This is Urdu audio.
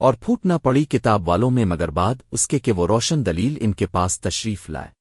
اور پھوٹ نہ پڑی کتاب والوں میں مگر بعد اس کے کہ وہ روشن دلیل ان کے پاس تشریف لائے۔